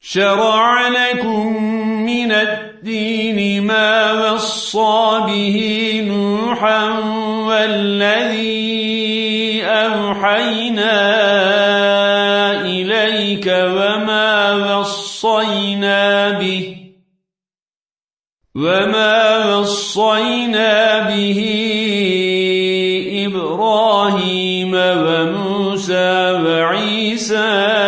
شرع لكم من الدين ما وصى به نوحا والذي أوحينا إليك وما وصينا به وما وصينا به إبراهيم وموسى وعيسى